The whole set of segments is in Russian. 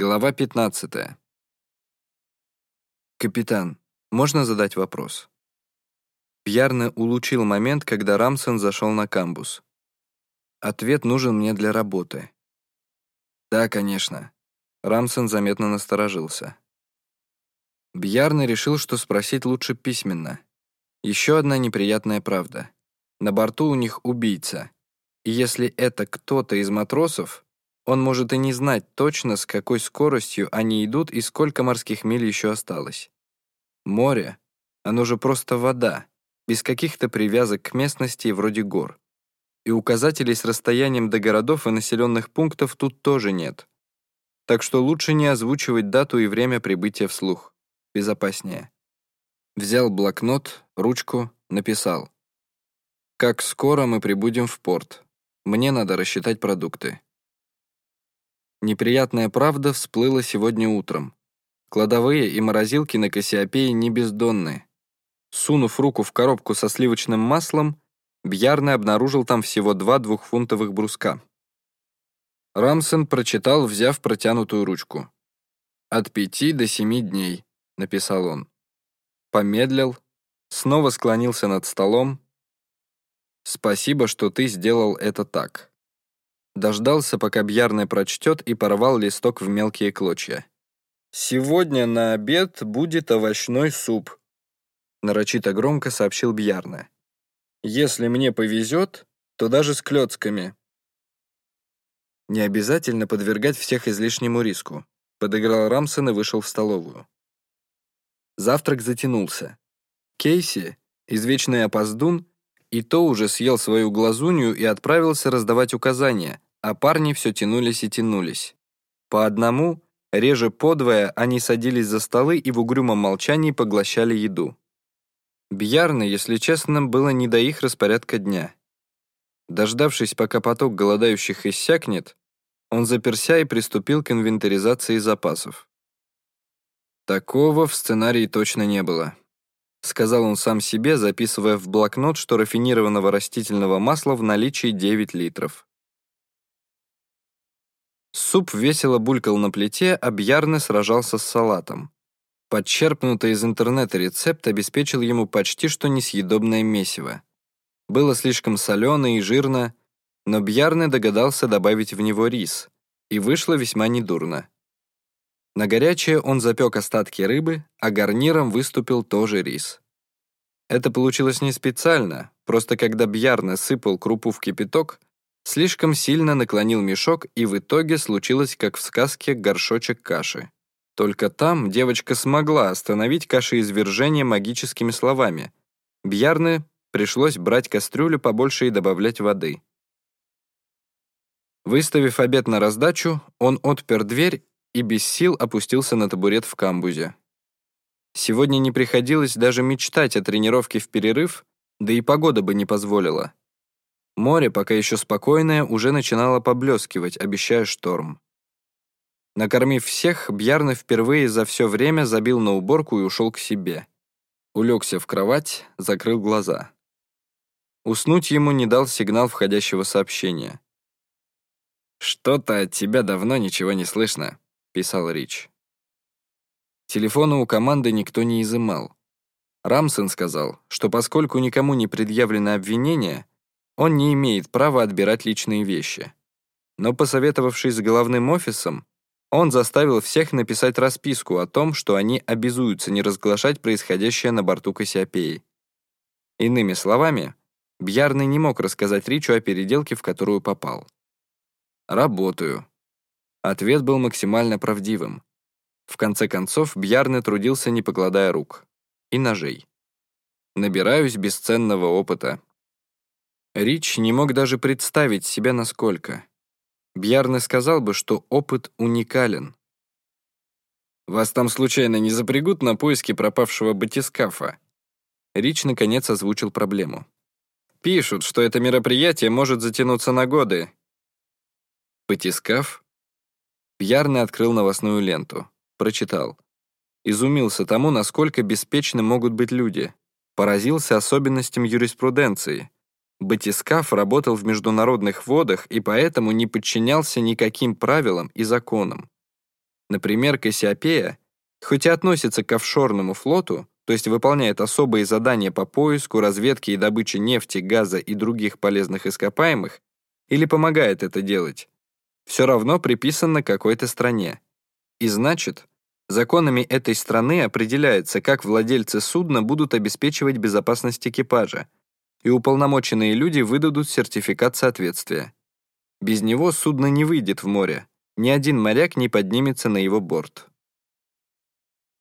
Глава 15. «Капитан, можно задать вопрос?» Пьярно улучил момент, когда Рамсон зашел на камбус. «Ответ нужен мне для работы». «Да, конечно». Рамсон заметно насторожился. Бьярны решил, что спросить лучше письменно. Еще одна неприятная правда. На борту у них убийца. И если это кто-то из матросов, он может и не знать точно, с какой скоростью они идут и сколько морских миль еще осталось. Море, оно же просто вода, без каких-то привязок к местности вроде гор. И указателей с расстоянием до городов и населенных пунктов тут тоже нет. Так что лучше не озвучивать дату и время прибытия вслух. Безопаснее. Взял блокнот, ручку, написал. «Как скоро мы прибудем в порт? Мне надо рассчитать продукты». Неприятная правда всплыла сегодня утром. Кладовые и морозилки на Кассиопее не бездонны. Сунув руку в коробку со сливочным маслом, Бьярный обнаружил там всего два двухфунтовых бруска. Рамсон прочитал, взяв протянутую ручку. «От пяти до семи дней», — написал он. Помедлил, снова склонился над столом. «Спасибо, что ты сделал это так». Дождался, пока Бьярный прочтет, и порвал листок в мелкие клочья. «Сегодня на обед будет овощной суп», — нарочито громко сообщил Бьярна. «Если мне повезет, то даже с клёцками». «Не обязательно подвергать всех излишнему риску», — подыграл Рамсон и вышел в столовую. Завтрак затянулся. Кейси, извечный опоздун, и то уже съел свою глазунью и отправился раздавать указания, а парни все тянулись и тянулись. По одному, реже подвое, они садились за столы и в угрюмом молчании поглощали еду. Бьярны, если честно, было не до их распорядка дня. Дождавшись, пока поток голодающих иссякнет, он заперся и приступил к инвентаризации запасов. Такого в сценарии точно не было. Сказал он сам себе, записывая в блокнот, что рафинированного растительного масла в наличии 9 литров. Суп весело булькал на плите, а Бьярне сражался с салатом. Подчерпнутый из интернета рецепт обеспечил ему почти что несъедобное месиво. Было слишком солено и жирно, но Бьярне догадался добавить в него рис, и вышло весьма недурно. На горячее он запек остатки рыбы, а гарниром выступил тоже рис. Это получилось не специально, просто когда Бьярне сыпал крупу в кипяток, Слишком сильно наклонил мешок, и в итоге случилось, как в сказке, горшочек каши. Только там девочка смогла остановить кашеизвержение магическими словами. Бьярны пришлось брать кастрюлю побольше и добавлять воды. Выставив обед на раздачу, он отпер дверь и без сил опустился на табурет в камбузе. Сегодня не приходилось даже мечтать о тренировке в перерыв, да и погода бы не позволила. Море, пока еще спокойное, уже начинало поблескивать, обещая шторм. Накормив всех, Бьярны впервые за все время забил на уборку и ушел к себе. Улегся в кровать, закрыл глаза. Уснуть ему не дал сигнал входящего сообщения. «Что-то от тебя давно ничего не слышно», — писал Рич. Телефона у команды никто не изымал. Рамсон сказал, что поскольку никому не предъявлено обвинение, он не имеет права отбирать личные вещи. Но посоветовавшись с головным офисом, он заставил всех написать расписку о том, что они обязуются не разглашать происходящее на борту Кассиопеи. Иными словами, Бьярный не мог рассказать Ричу о переделке, в которую попал. «Работаю». Ответ был максимально правдивым. В конце концов, Бьярный трудился, не покладая рук. И ножей. «Набираюсь бесценного опыта», Рич не мог даже представить себя насколько. Бьярне сказал бы, что опыт уникален. «Вас там случайно не запрягут на поиски пропавшего батискафа?» Рич наконец озвучил проблему. «Пишут, что это мероприятие может затянуться на годы». «Батискаф?» Бьярне открыл новостную ленту. Прочитал. Изумился тому, насколько беспечны могут быть люди. Поразился особенностям юриспруденции. Батискаф работал в международных водах и поэтому не подчинялся никаким правилам и законам. Например, Кассиопея, хоть и относится к офшорному флоту, то есть выполняет особые задания по поиску, разведке и добыче нефти, газа и других полезных ископаемых, или помогает это делать, все равно приписано какой-то стране. И значит, законами этой страны определяется, как владельцы судна будут обеспечивать безопасность экипажа, и уполномоченные люди выдадут сертификат соответствия. Без него судно не выйдет в море, ни один моряк не поднимется на его борт.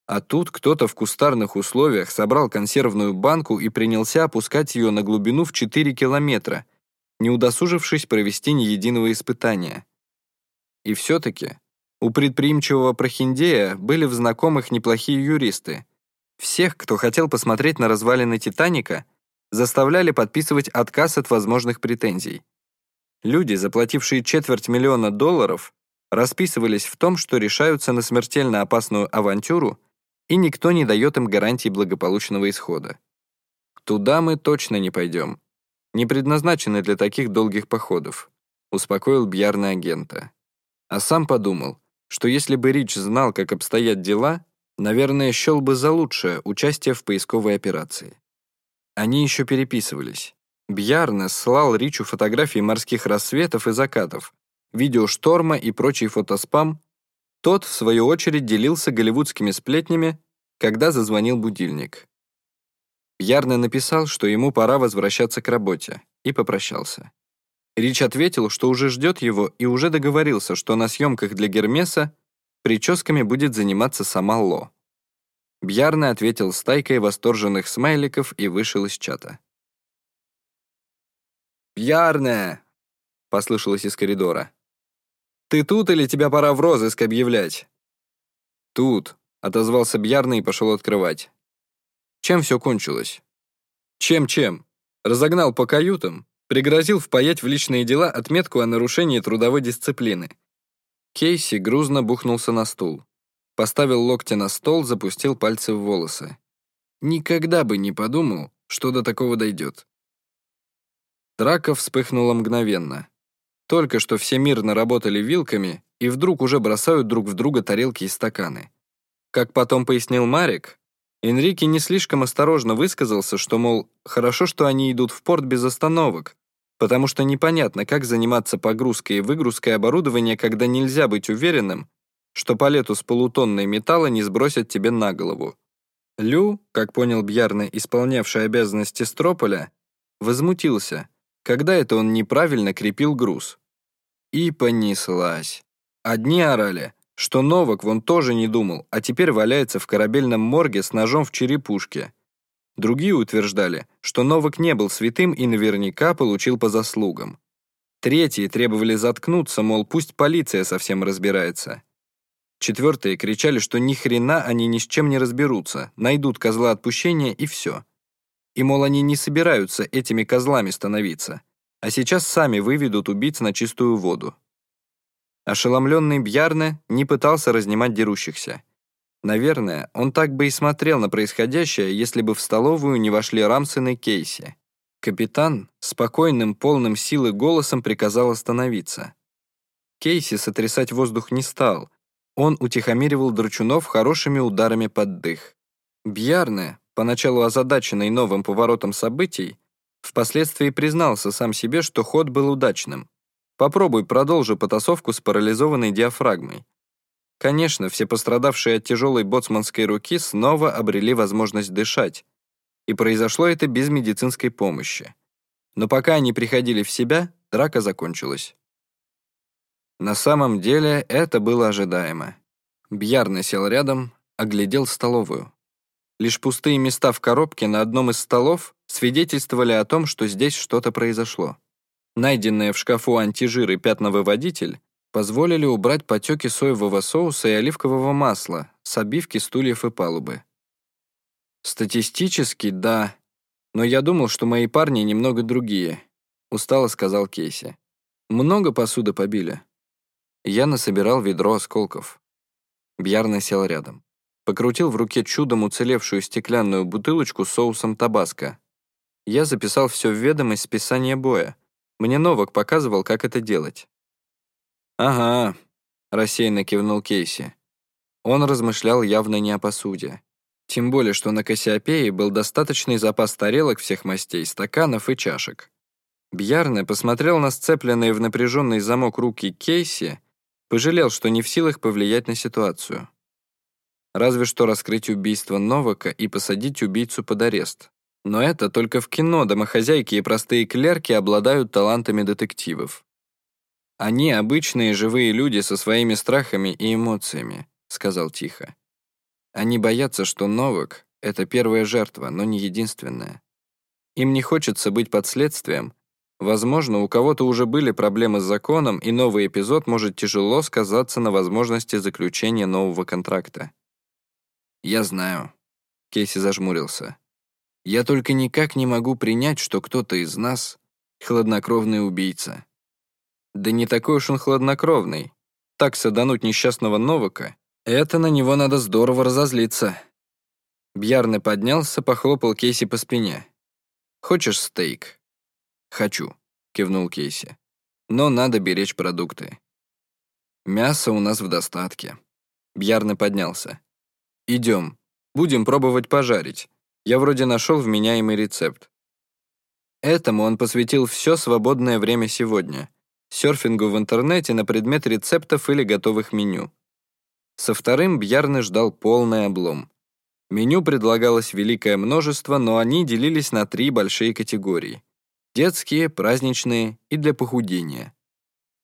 А тут кто-то в кустарных условиях собрал консервную банку и принялся опускать ее на глубину в 4 километра, не удосужившись провести ни единого испытания. И все-таки у предприимчивого прохиндея были в знакомых неплохие юристы. Всех, кто хотел посмотреть на развалины «Титаника», заставляли подписывать отказ от возможных претензий. Люди, заплатившие четверть миллиона долларов, расписывались в том, что решаются на смертельно опасную авантюру, и никто не дает им гарантий благополучного исхода. Туда мы точно не пойдем. Не предназначены для таких долгих походов, успокоил Бьярна агента. А сам подумал, что если бы Рич знал, как обстоят дела, наверное, счел бы за лучшее участие в поисковой операции. Они еще переписывались. Бьярне слал Ричу фотографии морских рассветов и закатов, видео шторма и прочий фотоспам. Тот, в свою очередь, делился голливудскими сплетнями, когда зазвонил будильник. Бьярне написал, что ему пора возвращаться к работе, и попрощался. Рич ответил, что уже ждет его и уже договорился, что на съемках для Гермеса прическами будет заниматься сама Ло. Бьярне ответил стайкой восторженных смайликов и вышел из чата. «Бьярне!» — послышалось из коридора. «Ты тут или тебя пора в розыск объявлять?» «Тут», — отозвался Бьярне и пошел открывать. Чем все кончилось? Чем-чем? Разогнал по каютам, пригрозил впаять в личные дела отметку о нарушении трудовой дисциплины. Кейси грузно бухнулся на стул. Поставил локти на стол, запустил пальцы в волосы. Никогда бы не подумал, что до такого дойдет. Драка вспыхнула мгновенно. Только что все мирно работали вилками, и вдруг уже бросают друг в друга тарелки и стаканы. Как потом пояснил Марик, Энрике не слишком осторожно высказался, что, мол, хорошо, что они идут в порт без остановок, потому что непонятно, как заниматься погрузкой и выгрузкой оборудования, когда нельзя быть уверенным, что палету с полутонной металла не сбросят тебе на голову. Лю, как понял Бьярне, исполнявший обязанности Строполя, возмутился, когда это он неправильно крепил груз. И понеслась. Одни орали, что Новак вон тоже не думал, а теперь валяется в корабельном морге с ножом в черепушке. Другие утверждали, что Новак не был святым и наверняка получил по заслугам. Третьи требовали заткнуться, мол, пусть полиция совсем разбирается. Четвертые кричали, что ни хрена они ни с чем не разберутся, найдут козла отпущения и все и, мол, они не собираются этими козлами становиться, а сейчас сами выведут убийц на чистую воду. Ошеломленный Бьярне не пытался разнимать дерущихся. Наверное, он так бы и смотрел на происходящее, если бы в столовую не вошли Рамсон и Кейси. Капитан спокойным, полным силы голосом приказал остановиться. Кейси сотрясать воздух не стал. Он утихомиривал Дручунов хорошими ударами под дых. Бьярне, поначалу озадаченный новым поворотом событий, впоследствии признался сам себе, что ход был удачным. Попробуй продолжи потасовку с парализованной диафрагмой. Конечно, все пострадавшие от тяжелой боцманской руки снова обрели возможность дышать, и произошло это без медицинской помощи. Но пока они приходили в себя, драка закончилась. На самом деле это было ожидаемо. Бьярный сел рядом, оглядел столовую. Лишь пустые места в коробке на одном из столов свидетельствовали о том, что здесь что-то произошло. Найденные в шкафу антижир и пятновыводитель позволили убрать потеки соевого соуса и оливкового масла с обивки стульев и палубы. «Статистически, да, но я думал, что мои парни немного другие», — устало сказал Кейси. «Много посуды побили?» Я насобирал ведро осколков. Бьярна сел рядом покрутил в руке чудом уцелевшую стеклянную бутылочку с соусом табаско. Я записал все в ведомость списания боя. Мне Новак показывал, как это делать. «Ага», — рассеянно кивнул Кейси. Он размышлял явно не о посуде. Тем более, что на Кассиопее был достаточный запас тарелок всех мастей, стаканов и чашек. Бьярне посмотрел на сцепленные в напряженный замок руки Кейси, пожалел, что не в силах повлиять на ситуацию. Разве что раскрыть убийство Новака и посадить убийцу под арест. Но это только в кино домохозяйки и простые клерки обладают талантами детективов. Они обычные живые люди со своими страхами и эмоциями, сказал тихо. Они боятся, что Новак — это первая жертва, но не единственная. Им не хочется быть под следствием. Возможно, у кого-то уже были проблемы с законом, и новый эпизод может тяжело сказаться на возможности заключения нового контракта. «Я знаю», — Кейси зажмурился. «Я только никак не могу принять, что кто-то из нас — хладнокровный убийца». «Да не такой уж он хладнокровный. Так садануть несчастного Новака это на него надо здорово разозлиться. Бьярне поднялся, похлопал Кейси по спине. «Хочешь стейк?» «Хочу», — кивнул Кейси. «Но надо беречь продукты». «Мясо у нас в достатке». Бьярне поднялся. «Идем. Будем пробовать пожарить. Я вроде нашел вменяемый рецепт». Этому он посвятил все свободное время сегодня. Серфингу в интернете на предмет рецептов или готовых меню. Со вторым Бьярны ждал полный облом. Меню предлагалось великое множество, но они делились на три большие категории. Детские, праздничные и для похудения.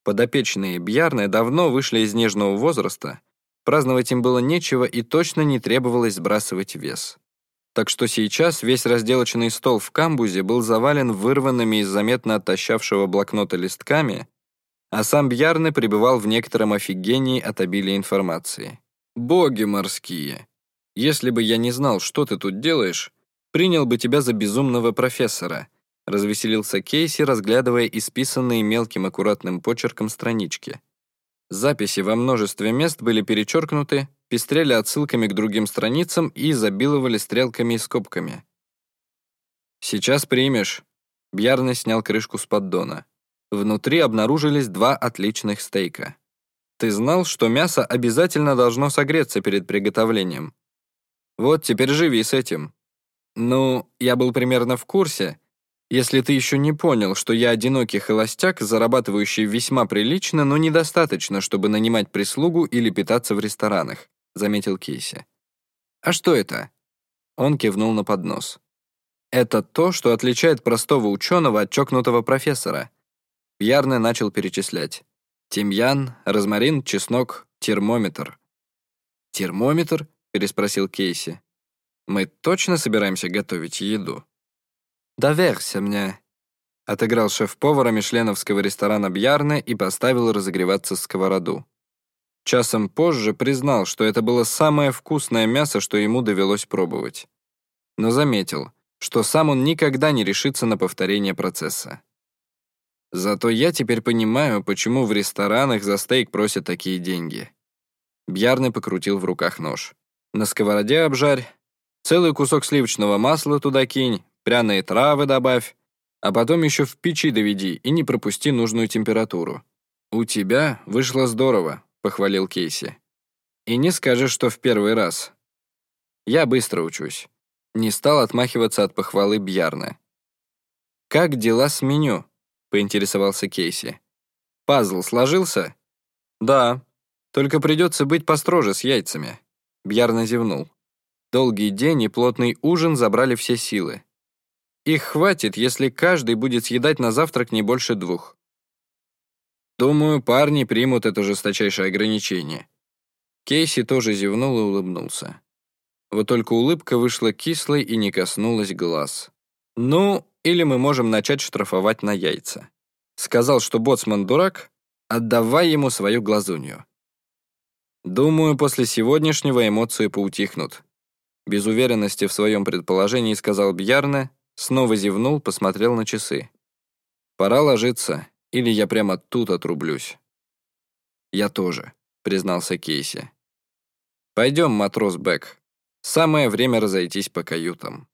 Подопечные Бьярны давно вышли из нежного возраста, праздновать им было нечего и точно не требовалось сбрасывать вес. Так что сейчас весь разделочный стол в камбузе был завален вырванными из заметно оттащавшего блокнота листками, а сам Бьярны пребывал в некотором офигении от обилия информации. «Боги морские! Если бы я не знал, что ты тут делаешь, принял бы тебя за безумного профессора», развеселился Кейси, разглядывая исписанные мелким аккуратным почерком странички. Записи во множестве мест были перечеркнуты, пестрели отсылками к другим страницам и изобиловали стрелками и скобками. «Сейчас примешь». Бьярны снял крышку с поддона. Внутри обнаружились два отличных стейка. Ты знал, что мясо обязательно должно согреться перед приготовлением? Вот теперь живи с этим. Ну, я был примерно в курсе, если ты еще не понял, что я одинокий холостяк, зарабатывающий весьма прилично, но недостаточно, чтобы нанимать прислугу или питаться в ресторанах», — заметил Кейси. «А что это?» Он кивнул на поднос. «Это то, что отличает простого ученого от чокнутого профессора. Пьярне начал перечислять. Тимьян, розмарин, чеснок, термометр. «Термометр?» — переспросил Кейси. «Мы точно собираемся готовить еду?» «Доверься мне», — отыграл шеф-повара мишленовского ресторана Бьярне и поставил разогреваться сковороду. Часом позже признал, что это было самое вкусное мясо, что ему довелось пробовать. Но заметил, что сам он никогда не решится на повторение процесса. Зато я теперь понимаю, почему в ресторанах за стейк просят такие деньги. Бьярный покрутил в руках нож. На сковороде обжарь, целый кусок сливочного масла туда кинь, пряные травы добавь, а потом еще в печи доведи и не пропусти нужную температуру. «У тебя вышло здорово», — похвалил Кейси. «И не скажешь, что в первый раз. Я быстро учусь». Не стал отмахиваться от похвалы Бьярна. «Как дела с меню?» поинтересовался Кейси. «Пазл сложился?» «Да, только придется быть построже с яйцами», — Бьярна зевнул. Долгий день и плотный ужин забрали все силы. Их хватит, если каждый будет съедать на завтрак не больше двух. Думаю, парни примут это жесточайшее ограничение. Кейси тоже зевнул и улыбнулся. Вот только улыбка вышла кислой и не коснулась глаз. «Ну, или мы можем начать штрафовать на яйца. Сказал, что боцман дурак, отдавай ему свою глазунью. Думаю, после сегодняшнего эмоции поутихнут. Без уверенности в своем предположении сказал Бьярне, снова зевнул, посмотрел на часы. Пора ложиться, или я прямо тут отрублюсь. Я тоже, признался Кейси. Пойдем, матрос Бэк. Самое время разойтись по каютам.